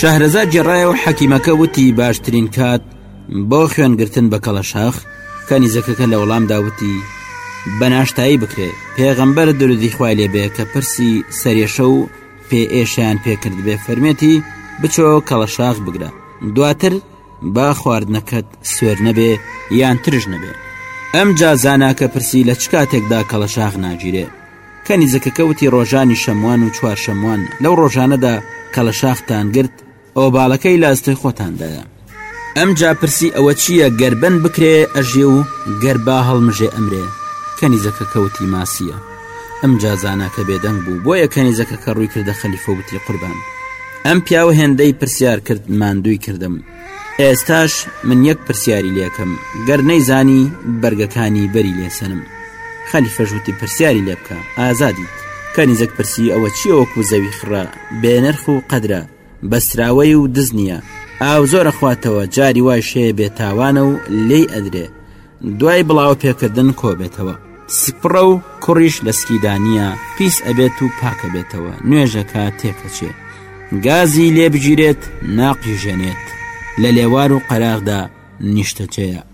شەهرەزا گێڕایەوە حەکیمەکە وتی باشترین کات بۆ خوێنگرتن بە کەڵەشاخ کەنیزەکەکە لە وەڵامدا وتی بەناشتایی بکرێت پێغەمبەر درودی خوای لێبێ کە پرسی سەرێشە و پێ ئێشیان پێکردبێ فەرمێتی بچۆ کەڵەشاخ بگرە دواتر با خواردنەکەت سوێر نەبێ یان ترش نەبێ ئەم جازاناکە پرسی لە چ کاتێکدا کەڵەشاخ ناگیرێ کەنی زەکەکەوتی ڕۆژانی شەموان و چوار شەموان لەو ڕۆژانەدا کەڵەشاختان گرت ئۆباڵەکەی لە ئەستۆی خۆتاندایە. ئەمجا پرسی ئەوە چییە گەر بن بکرێ ئەژی و گەر با هەڵمژێ ئەمرێ؟ کەنیزەکەکە وتی ماسییە. ئەمجا زاناکە بێدەنگ بوو، بۆیە کەنیزەکەکە ڕووی کردە خەلیفە و وتی قوربان! ئەم پیاوە هێندەی پرسیار کرد ماندووی کردم. ئێستاش من یەک پرسیاری لێ ئەکەم، گەر نەیزانی بەرگەکانی بەری لێ سەنم. خەلیفەش وتی پرسیاری لێ بکە، ئازادیت. کەنیزەک پرسی ئەوە چییە وەکوو زەوی خڕە؟ بێنرخ و قەدرە بەستراوەی و دز نییە ئاو زۆر ئەخواتەوە جاری وای شەیە بێتاوانە و لێی ئەدرێ دوای بڵاوە پێکردن کۆبێتەوە سکپڕە و کوڕیش لە سکیدانە پیس ئەبێت و پاکە بێتەوە نوێژەکە تێکەچێ گازی لێ بگیرێت ناقیژێنێت لە لێوار و قەراغدا نیشتەچەیە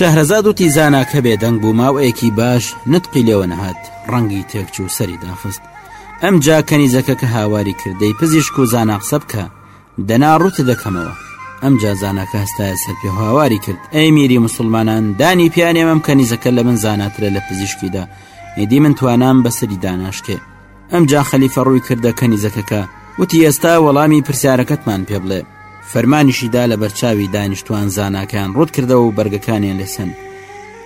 شەهرەزاد و تیزانە کە بێدەنگ بوو ماوەیەکی باش نتقی لێوە نەهات ڕەنگی تێکچوو سەری داخست ئەم جا کەنیزەکە کە هاواری کردەی پزیشک و زاناقسە بکە دەنا ڕووتت دەکەمەوە. ئەمجا زاناکە هەستایە سەر پێ و هاواری کرد، ئەی میری موسڵمانان، دانی پیا نێمەم کەنیزەکە لە من زاناترە لە پزیشکیدا، ئیدی من توانام بەسەری داناشکێ. ئەمجا خەلیفە ڕووی کردە کەنیزەکەکە، وتی، ئێستا وەڵامی پرسیارەکەتمان پێ بڵێ. فەرمانیشی دا لە بەرچاوی دانیشتووان زاناکەیان ڕووت کردەوە و بەرگەکانیان لێ سەند.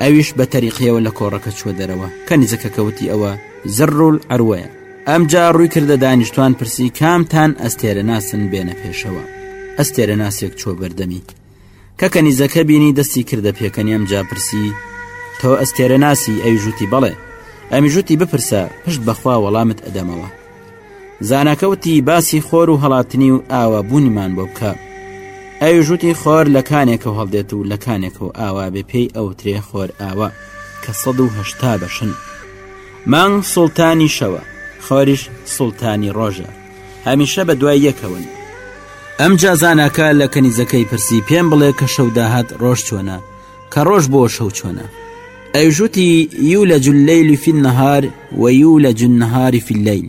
ئەویش بە تەریقییەوە لە کۆڕەکە چووە دەرەوە. کەنیزەکەکە وتی، ئەوە زررولعەروەیە. ئەمجا ڕووی کردە دانیشتوان پرسی کامتان ئەستێرە ناسن بێنە پێشەوە ئەستێرە ناسێک چۆ بەردەمی کە کەنیزەکە بینی دەستی کردە پێکەنی ئەم جاپرسی تۆ ئەستێرە ناسی ئەوی ژووتی بەڵێ ئەمی ژووتی بپرسە پشت بەخوا وەڵامت ئەدەمەوە زانەکەوتی باسی خۆر و هەڵاتنی و ئاوا بوونیمان بۆ بکە ئەوی ژووتی خۆر لە کانێکە هەڵدێت و لە کانێکەوە ئاوا بێ پێی ئەوترێ خۆر ئاوا کە 1970 بەشن مانگ سوڵتانی شەوە خۆریش سوڵتانی ڕۆژە هەمیشە بە دوای یەکەون ئەم جازاناکە لە کەنیزەکەی پرسی پێم بڵێ کە شەو داهات ڕۆژ چۆنە کە ڕۆژ بۆ شەو چۆنە ئەیژوتی یو لە جلەیلی فی نەهار و یو لە جنهاری فی اللەیل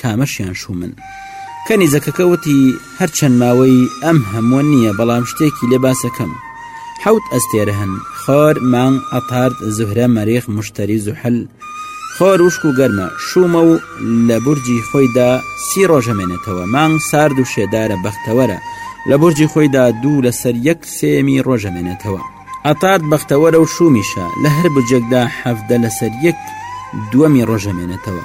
کامەشیان شومن کە نیزەکەکە وتی هەرچەند ماوەی ئەم هەمووە نییە بەڵام شتێکی لێ باسەکەم حوت ئەستێرە هەن خۆر مانگ ئەتارد زوهرە مەریخ مشتری زوحل خۆر وشک و گەرمە شومە و لە بورجی خۆیدا سی ڕۆژەمێنێتەوە مانگ سارد و شێدارە بەختەوەرە لە بورجی خۆیدا دوو لەسەر یەک سێمی ڕۆژەمێنێتەوە ئەتارد بەختەوەرە و شومیشە لە هەر بجێکدا حەفدە لەسەر یەک دووەمی ڕۆژەمێنێتەوە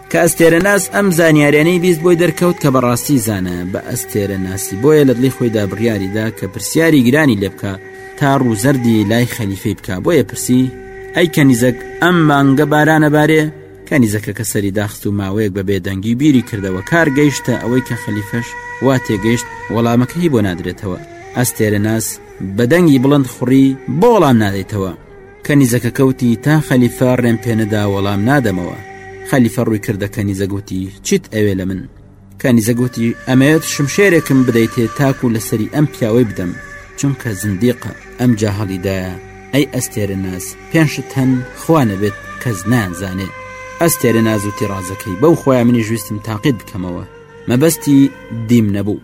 کە ئەستێرەناس ئەم زانیاریانەی بیست بۆی دەرکەوت کە بەڕاستی زانە بە ئەستێرە ناسی بۆیە لە دڵی خۆیدا بڕیاریدا کە پرسیاری گرانی لێ بکە تا ڕووزەردی لای خەلیفەی بکە بۆیە پرسی ئەی کەنیزەک ئەم مانگە بارانە بارێ کەنیزەکە کە سەری داخست و ماوەیەک بە بێدەنگی بیری کردەوە کار گەیشتە ئەوەی کە خەلیفەش وا تێگەیشت وەڵامەکەی بۆ نادرێتەوە ئەستێرە ناس بەدەنگی بڵند خوڕی بۆڵام نادەیتەوە کەنیزەکە کەوتی تا خەلیفە ڕێم پێنەدا وەڵام نادەمەوە خەلیفە ڕووی کردە کەنیزە گوتی چیت ئەوێ لە من کەنیزە گوتی ئەمەوێت شمشێرێکم بدەیتێ تاکو لەسەری ئەم پیاوەی بدەم چونکە زندیقە ئەم جاهڵیدایە ئەی ئەستێرە ناز پێنشت هەن خوانە بێت کەس نانزانێ ئەستێرە نازوتی ڕازەکەی بەو خۆیان منی ژویستم تاقیت بکەمەوە مەبەستی دیم نەبوو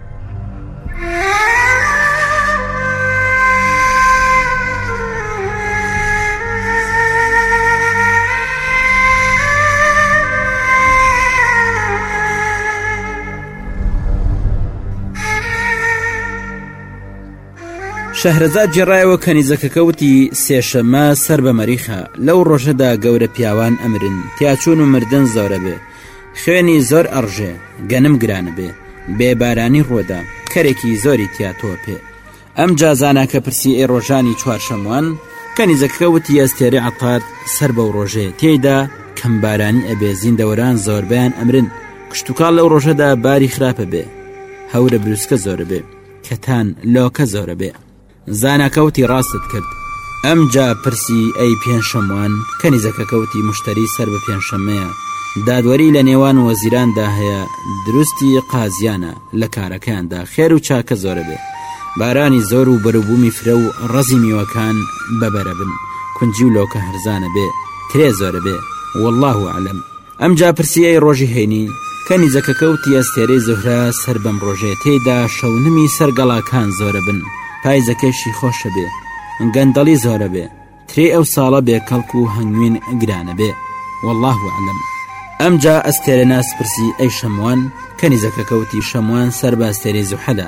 شەهرەزاد جێڕایەوە کەنیزەکەکە وتی سێشەمە سەر بە مەریخە لەو ڕۆژەدا گەورە پیاوان ئەمرن تیاچون و مردن زۆرە بێ خوێنی زۆر ئەڕژێ گەنم گرانە بێ بێ بارانی ڕۆدا کەرێکی زۆری تیا تۆ پێ ئەم جازانەکە پرسی ئێ ڕۆژانی چوارشەموان کەنیزەکە وتی ئەستێری عتار سەر بەو ڕۆژێ تێیدا کەمبارانی ئەبێ زیندەوەران زۆربیان ئەمرن کشتتوکال لەو ڕۆژەدا باری خراپە بێ هەورە بروسکە زۆرە بێ کەتان لۆکە زۆرە بێ زاناکە وتی ڕاستت کرد ئەمجا پرسی ئەی پێنشەموان کەنیزەکە کەوتی مشتەری سەر بە پێنشەمەیە دادوەری لە نێوان وەزیران دا هەیە دروستی قازیانە لە کارەکەیان دا خێر و چاکە زۆرە بێ بارانی زۆر و بەروبوومی فرە و ڕەزی میوەکان بەبەرە بن کونجی و لۆکە هەرزانە بێ ترێ زۆرە بێ واللە اعلم ئەمجا پرسی ئەی ڕۆژی هەینی کەنیزە کە کەوتی ئەستێرەی زوهرە سەر بەم ڕۆژێ تێیدا شەونمی سەر گەڵاکان زۆرە بن پایزەکەشی خۆشە بێ گەندەڵی زۆرە بێ ترێ ئەو ساڵە بێ کەڵک و هەنگوین گرانە بێ والله وعلم ئەمجا ئەستێرە ناس پرسی ئەی شەموان کەنیزەکە کەوتی شەموان سەر بە ئەستێرەی زوحەلە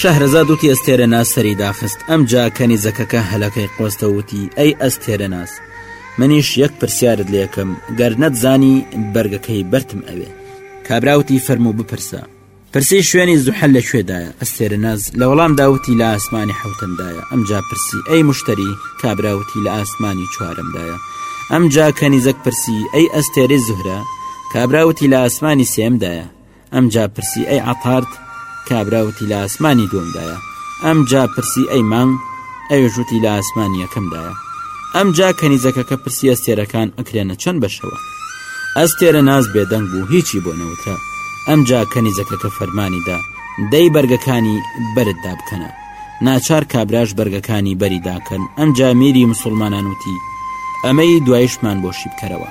شەهرەزاد وتی ئەستێرەناس سەری داخست ئەمجا کەنیزەکەکە هەلەکەی قۆستە وتی ئەی ئەستێرەناس منیش یەک پرسیارت لێکم گەر نەتزانی بەرگەکەی بەرتم ئەوێ کابراوتی فەرمو بپرسە پرسی شوێنی زوحل لە کوێدایە ئەستێرە ناز لە وەڵام داوتی لە ئاسمانی حوتەمدایە ئەمجا پرسی ئەی مشتری کابراوتی لە ئاسمانی چوارمدایە ئەمجا کەنیزەک پرسی ئەی ئەستێری زوهرە کابراوتی لە ئاسمانی سێمدایە ئەمجا پرسی ئەی عەتارد کابرا وتی لە ئاسمانی دووەمدایە ئەمجا پرسی ئەی مانگ ئەوێش وتی لە ئاسمان یەکەمدایە ئەمجا کەنیزەکەکە پرسی ئەستێرەکان ئەکرێنە چەند بەشەوە ئەستێرە ناز بێدەنگ بوو هیچی بۆ نەوترا ئەمجا کەنیزەکەکە فەرمانی دا دەی بەرگەکانی بەرت دابکەنە ناچار کابراش بەرگەکانی بەری داکەن ئەمجا میری مسلمانان وتی ئەمەی دوایشمان بۆشی بکەرەوە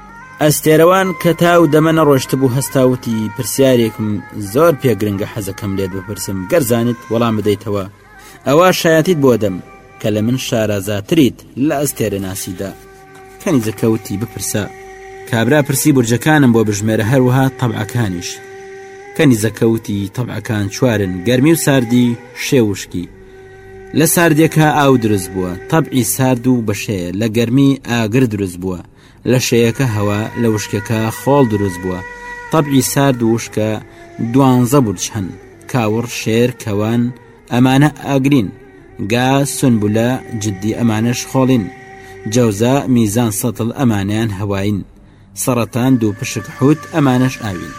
ئەستێرەوان کە تا و دەمە نەڕۆشتبوو هەستا وتی پرسیارێکم زۆر پێگرنگە حەزەکەم لێت بپرسم گەرزانیت وەڵام بدەیتەوە ئەوە شایەتیت بۆ دەم کە لە من شارازاتریت لە ئەستێرە ناسیدا کەنیزەکەوتی بپرسە کابرا پرسی برجەکانم بۆ بژمێرە هەروەها تەبعەکانیش کەنیزەکەوتی تەبعەکان چوارن گەرمی و ساردی شێوشکی لە ساردێکە ئاو دروست بووە تەبعی سارد و بەشەیە لە گەرمی ئاگر دروست بووە لە شەیەکە هەوا لە وشکەکە خۆڵ دروست بووە طبعی سارد وشکە دوانزە برج هەن کاوڕ شێر کەوان ئەمانە ئاگرین گا سنبولە جددی ئەمانەش خۆڵین جەوزا میزان سەتڵ ئەمانیان هەواین سەڕەتان دوو پشک حوت ئەمانەش ئاوین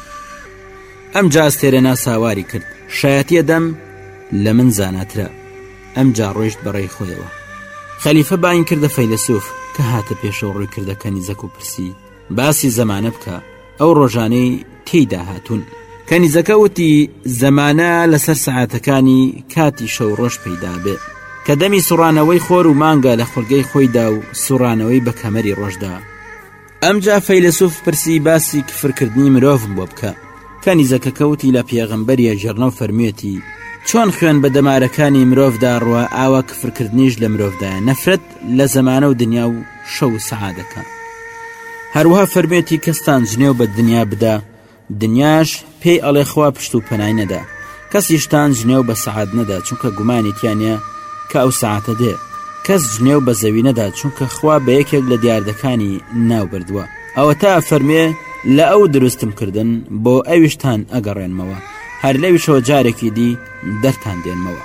ئەم جاستێرە ناساواری کرد شایەتە دەم لە من زاناترە ئەمجا ڕۆیشت بەڕێی خۆیەوە خەلیفە باین کردە فەیلسوف کە هاتە پێشەوە ڕووی کردە کەنیزەک و پرسی باسی زەمانە بکە ئەو ڕۆژانەی تێیدا هاتوون کەنیزەکە وتی زەمانە لەسەر سەعاتەکانی کاتی شەو ڕۆژ پەیدا بێ کە دەمی سوڕانەوەی خۆر و مانگە لە خولگەی خۆیدا و سوڕانەوەی بە کەمەری ڕۆژدا ئەمجا فەیلەسوف پرسی باسی کفرکردنی مرۆڤم بۆ بکە کەنیزەکە کەوتی لە پێغمبەریە ژێرنە و فەرموێتی چۆن خوێن بە دەمارەکانی مرۆڤدا ڕوە ئاوا کفرکردنیش لە مرۆڤدا نەفرەت لە زەمانە و دنیا و شەو سەعادەکە هەروها فەرمێتی کەستان جنێو بە دنیا بدا دنیاش پێی ئەڵێ خوا پشت و پەنای نەدا کەسیشتان جنێو بە سەعات نەدا چونکە گومانی تیانە کە ئەو سەعاتە دێ کەس جنێو بە زەوی نەدا چونکە خوا بە یەکێک لە دیاردەکانی ناو بردووە ئەوە تا فەرمێ لە ئەو دروستم کردن بۆ ئەویشتان ئەگەڕێنمەوە هەر لەویشەوە جارێکی دی دەرتان دێنمەوە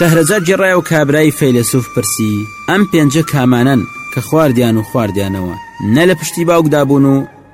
شەهرەزا گێڕای و کابرای فەیلسوف پرسی ئەم پێنجە کامانەن کە خواردیان و خواردیانەوە نە لە پشتی باوکدا بوون و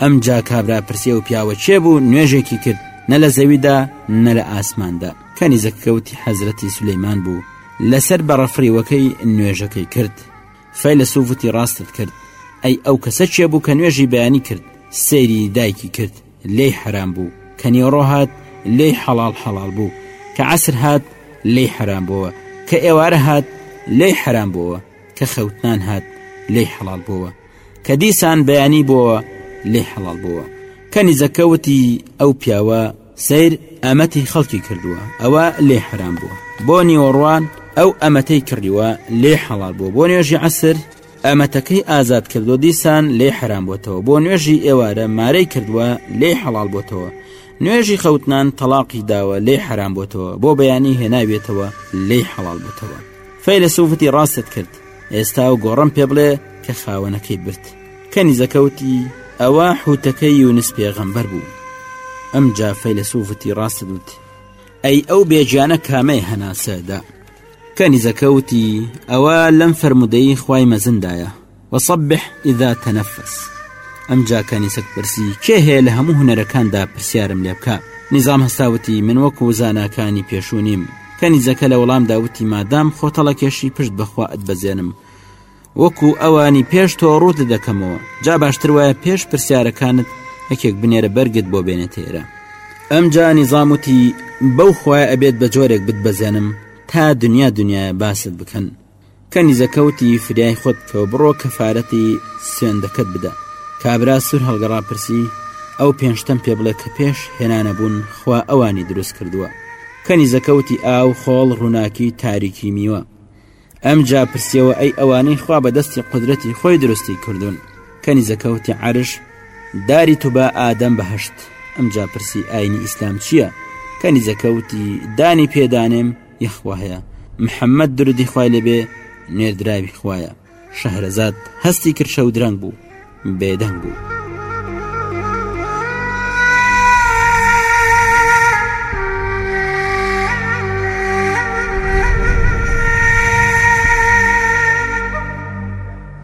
ئەمجا کابرا پرسێ و پیاوە چێ بوو نوێژێکی کرد نە لە زەویدا نە لە ئاسماندا کەنیزەکەوتی حەزرەتی سولەیمان بوو لەسەر بەڕەفریوەکەی نوێژەکەی کرد فەی لە سووتی ڕاستت کرد ئەی ئەو کەسە چێ بوو کە نوێژی بەیانی کرد سەیری دایکی کرد لێی حرام بوو کە نیۆڕۆ هات لێی حەڵال حەڵال بوو کە عسر هات لێی حرام بووە کە ئێوارە هات لێی حرام بووە کە خەوتنان هات لێی حەڵال بووە کە دیسان بەیانی بۆوە لێ حەڵال بووە کەنیزەکە وتی ئەو پیاوە سیر ئەمەتی خەڵکی کردووە ئەوە لێ حرام بووە بۆ نیوەڕوان ئەو ئەمەتەی کڕیوە لێ حەڵال بووە بۆ نوێژی عسر ئەمەتەکەی ئازاد کردو دیسان لێ حرام بۆتەوە بۆ نوێژی ئێوارە مارەی کردووە لێ حەڵال بۆتەوە نوێژی خەوتنان تەلاقی داوە لێ حرام بۆتەوە بۆ بەیانی هێناوێتەوە لێ حەڵال بۆتەوە فەیلسوفتی ڕاستت کرد ئێستا و گۆڕم پێ بڵێ کە خاوەنەکەی برد کەنی زەکەوتی ئەوە حوتەکەی یونس پێغەمبەر بوو ئەم جا فەیلسوفتی ڕاست دوت ئەی ئەو بێجیانە کامەی هەناسەدا کەنی زەکەوتی ئەوە لەم فرەرمودەی خی مەزندایە وەسەبح ئیدا تەنەفەس ئەم جاکانی سەک پرسی کێ هەیە لە هەموو هوەرەکاندا پرسیارم لێ بکە نیزام هەستاوتی من وەکو زاناکانی پێشوو نیم کەنیزەکە لە وەڵامدا وتی مادام خۆتەڵەکێشی پشت بەخوا ئەت بەزێنم وەکو ئەوانی پێش تۆ ڕووت دەکەمەوە جا باشتر وایە پێش پرسیارەکانت یەکێک بنێرە بەرگت بۆ بێنێتە ئێرە ئەم جانی زاموتی بەو خخوای ئەبێت بە جۆرێک بت بەزێنم تا دنیا دنیاە باست بکەن کەنیزەکە وتی، فریای خۆت بکەوە، بڕۆ کەفارەتی سوێندەکەت بدە. کابرا سوور هەڵگەڕا پرسی، ئەو پێنج شتەم پێ بڵێ کە پێش هێنانە بوون، خوا ئەوانی دروست کردووە. کەنیزەکە وتی، ئاو، خۆڵ، ڕووناکی، تاریکی، میوە. ئەمجا پرسیەوە، ئەی ئەوانەی خوا بە دەستی قودرەتی خۆی دروستی کردوون؟ کەنیزەکە وتی، عەرش، داری توبا، ئادەم، بەهەشت. ئەمجا پرسی، ئاینی ئیسلام چییە؟ کەنیزەکە وتی، دانی پێ دانێم؟ یەخوا هەیە محەممەد درودی خوای لێبێ نێردراوی خوایە شەهرەزاد هەستی کرچە و درەنگ بوو بێدەنگ بوو.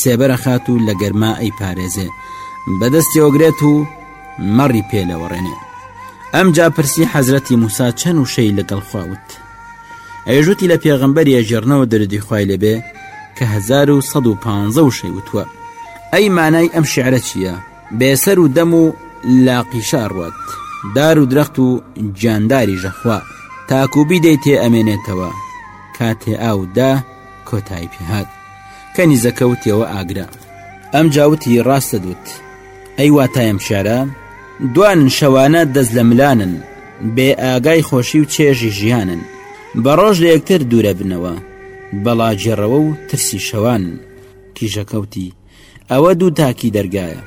سێبەر ئەخات و لە گەرما ئەیپارێزێ، بە دەستی ئۆگرێت و مەڕی پێ لەوەڕێنێ. ئەمجا پرسی حەزرەتی موسا چەن وشەی لەگەڵ خوا وت. ئەویش وتی لە پێغەمبەری ئەگێڕنەوە دەرودی خوای لێ بێ کە هەزار و سەد و پانزە وشەی وتووە. ئەی مانای ئەم شعرە چییە؟ بێ سەر و دەم و لاقیشە ئەڕوات، دار و درەخت و جانداریش ئەخوا، تاکوو بیدەیتێ ئەمێنێتەوە، کاتێ ئاوت دا کۆتایی پێ هات. کەنیزە کەوتیەوە ئاگرە ئەم جاوتی ڕاستە دوت ئەی واتایم شارە دوان شەوانە دەست لە ملانن بێ ئاگای خۆشی و چێژی ژیانن بە ڕۆژ لە یەکتر دوورە بنەوە بەڵاجێڕەوە و ترسی شەوان کیژەکەوتی ئەوە دوو تاکی دەرگایە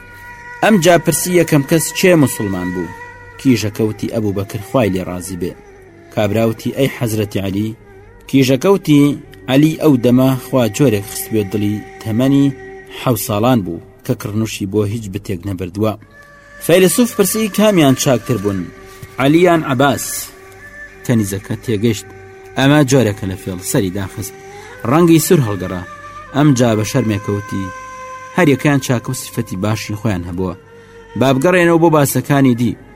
ئەم جاپرسی یەکەم کەس چێ مسلمان بوو کیژەکەوتی ئەبوو بەکرخوای لێ ڕازی بێ کابرا وتی ئەی حەزرەتی عەلی کیژەکەوتی عەلی ئەو دەمە خوا جۆرێک خستبێت دڵی تەمەنی حەو ساڵان بوو کە کڕنوشی بۆ هیچ بتێک نەبردووە فەیلسوف پرسی کامیان چاکتر بوون عەلیان عباس کەنیزەکە تێگەشت ئەمە جۆرەکە لە فێڵ سەری داخست ڕەنگی سور هەڵگەڕا ئەم جا بە شەرمێکەوتی هەریەکەیان چاکە و سیفەتی باشی خۆیان هەبووە بابگەڕێنەوە بۆ باسەکانی دی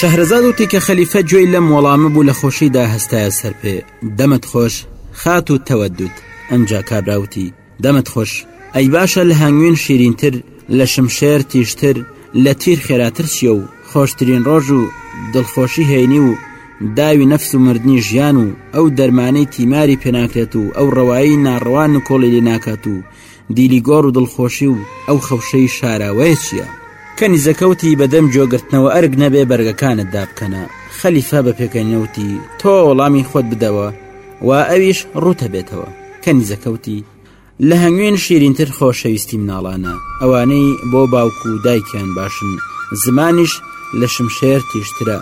شەهرەزاد وتی کە خەلیفە گوێی لەم وەڵامە بوو لە خۆشیدا هەستایە سەر پێ دەمت خۆش خات و تەوەدوت ئەمجا کابراوتی دەمت خۆش ئەی باشە لە هەنگوین شیرینتر لە شمشێر تیشتر لە تیر خێراتر چیە و خۆشترین ڕۆژ و دڵخۆشی هەینی و داوی نەفس و مردنی ژیان و ئەو دەرمانەی تیماری پێناکرێت و ئەو ڕەوایی ناڕەوا نکۆڵی لێ ناکات و دیلی گۆڕ و دڵخۆشی و ئەو خەوشەی شاراوەیە چییە؟ کەنیزەکە وتی بەدەم گوێگرتنەوە ئەرک نەبێ بەرگەکانت دابکەنە، خەلیفە بە پێکەنینەوە وتی تۆ وەڵامی خۆت بدەوە وا ئەویش ڕووتە بێتەوە، کەنیزەکە وتی، لە هەنگوین شیرینتر خۆشەویستی مناڵانە ئەوانەی بۆ باوک و دایکیان باشن زمانیش لە شمشێر تیشترە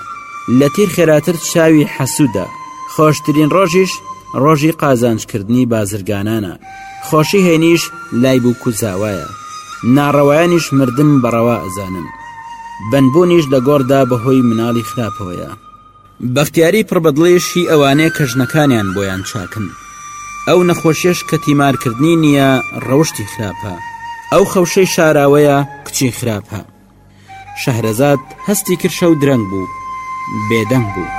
لە تیر خێراتر چاوی حەسوودە خۆشترین ڕۆژیش ڕۆژی قازانجکردنی بازرگانانە خۆشی هێنیش لای بوو کوزاوایە ناڕەوایانیش مردن بەڕەوا ئەزانن بنبوونیش لە گۆڕدا بەهۆی مناڵی خراپەوەیە بەختیاری پڕ بە دڵیش هی ئەوانەیە کە ژنەکانیان بۆیان چاکن. ئەو نەخۆشیەش کە تیمارکردنی نییە ڕەوشتی خراپە، ئەو خەوشەی شاراوەیە کچی خراپە. شەهرەزاد هەستی کرد شەو درەنگ بوو، بێدەنگ بوو.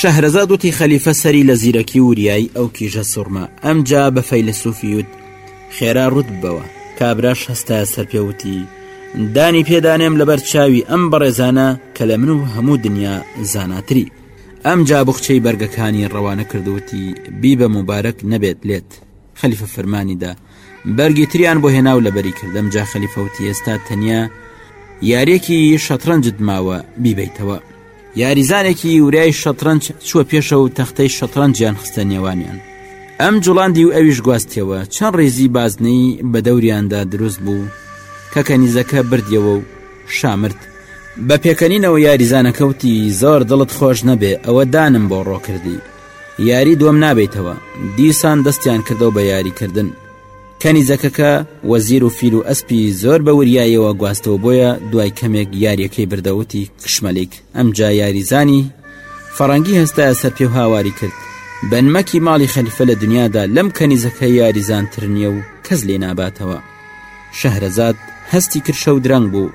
شەهرەزاد وتی خەلیفە سەری لە زیرەکی وریایی ئەو کیژە سوڕما ئەمجا بە فەیلسوفی وت خێرا ڕوت بەوە کابراش هەستا سەر پێوتی دانی پێدانێم لەبەر چاوی ئەم بەڕێزانە کە لە من و هەموو دنیا زاناتری ئەم جا بخچەی بەرگەکانی ڕەوانە کردوتی بی بە مبارەک نەبێت لێت خەلیفە فەرمانیدا بەرگی تریان بۆ هێناو لەبەری کردم جا خەلیفەوتی ئێستا تەنیا یاریەکی شەترەنجت ماوە بیبیتەوە یاریزانێکی وریای شەترەنج چووە پێشە و تەختەی شەترەنجیان خستە نێوانیان ئەم جوڵاندی و ئەویش گواستەوە چەند ڕێزی بازنەی بە دەوریاندا دروست بوو کە کەنیزەکە بردیەوە و شامرد بە پێکەنینەوە یاریزانەکەوتی زۆر دڵت خۆش نەبێ ئەوە دانم بۆ ڕۆ کردی یاری دووەم نابەیتەوە دیسان دەستیان کردەوە بە یاری کردن کەنیزەکەکە وەزیر و فیل و ئەسپی زۆر بە وریایەوە گواستەوە بۆیە دوای کەمێک یاریەکەی بردەوتی کشمەلیک ئەم جا یاریزانی فەڕەنگی هەستا سەر پێ و هاواری کرد بەنمەکی ماڵی خەلیفە لە دنیادا لەم کەنیزەکە یاریزانتر نییە و کەس لێ ناباتەوە شەهرەزاد هەستی کرشە و درەنگ بوو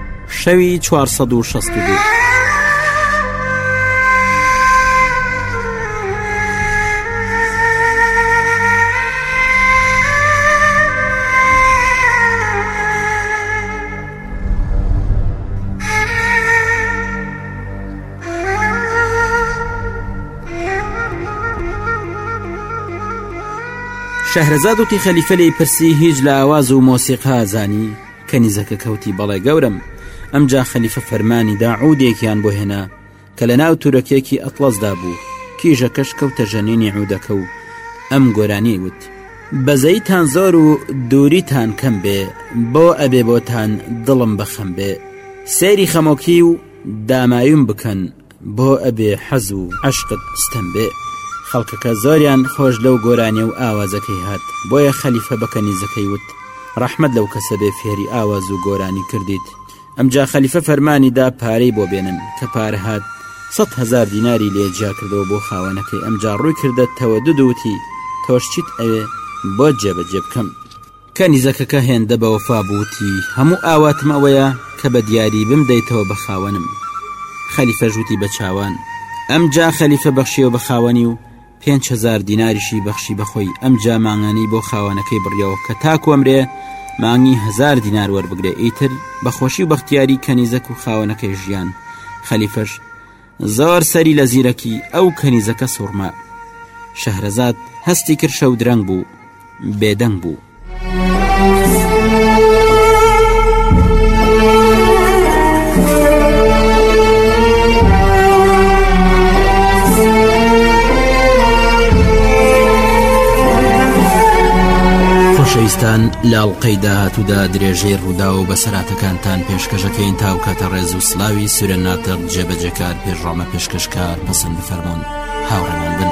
شەوی 462. شەهرەزاد وتی خەلیفە لی پرسی هیچ لە ئاواز و مۆسیقا زانی کەنیزەکە کەوتی بەڵێ گەورم ئەمجا خەلیفە فەرمانی دا عودێکیان بۆ هێنا کە لە ناو تورەکێکی ئەتڵەسدا بوو کیژەکەش کەوتە ژەنینی عودەکە و ئەم گۆرانی وت بەزەیتان زۆر و دووریتان کەم بێ بۆ ئەبێ بۆتان دڵم بەخەم بێ سەیری خەمۆکی و داماویم بکەن بۆ ئەبێ حەز و عشقت ستەم بێ خەڵکەکە زۆریان خۆش لەو گۆرانێ و ئاوازەکەی هات بۆیە خەلیفە بەکەنیزەکەی وت ڕەحمد لەو کەسە بێ فێری ئاواز و گۆرانی کردیت ئەمجا خەلیفە فەرمانی دا پارەی بۆ بێنن کە پارە هات سەد هزار دیناری لێ جیا کردەوە بۆ خاوەنەکەی ئەمجا ڕووی کردە تەوە دودوتی تۆش چیت ئەوێ بۆ جێبەجێ بکەم کەنیزەکەکە هێندە بەوەفا بوو وتی، هەموو ئاواتم ئەوەیە کە بە دیاری بمدەیتەوە بە خاوەنم. خەلیفەش وتی بە چاوان. ئەمجا خەلیفە بەخشیەوە بە خاوەنی و پێنج هەزار دیناریشی بەخشی بە خۆی، ئەمجا مانگانەی بۆ خاوەنەکەی بڕیەوە کە تاکو ئەمرێ مانگی هەزار دینار وەربگرێ، ئیتر بە خۆشی و بەختیاری کەنیزەک و خاوەنەکەی ژیان. خەلیفەش. زۆر سەری لە زیرەکی ئەو کەنیزەکە سوورما شەهرەزاد هەستی کرد شەو درەنگ بوو بێدەنگ بوو. خۆشەویستان لاڵقەی داهاتوودا درێژەی ڕوودا و بەسەراتەکانتان پێشکەشەکەین تاوکاتە ڕێز و سلاوی سورە ناتق جێبەجێکار پێشڕامە پێشکەشکار پەسەند بفەرموون هاوڕێمان بن.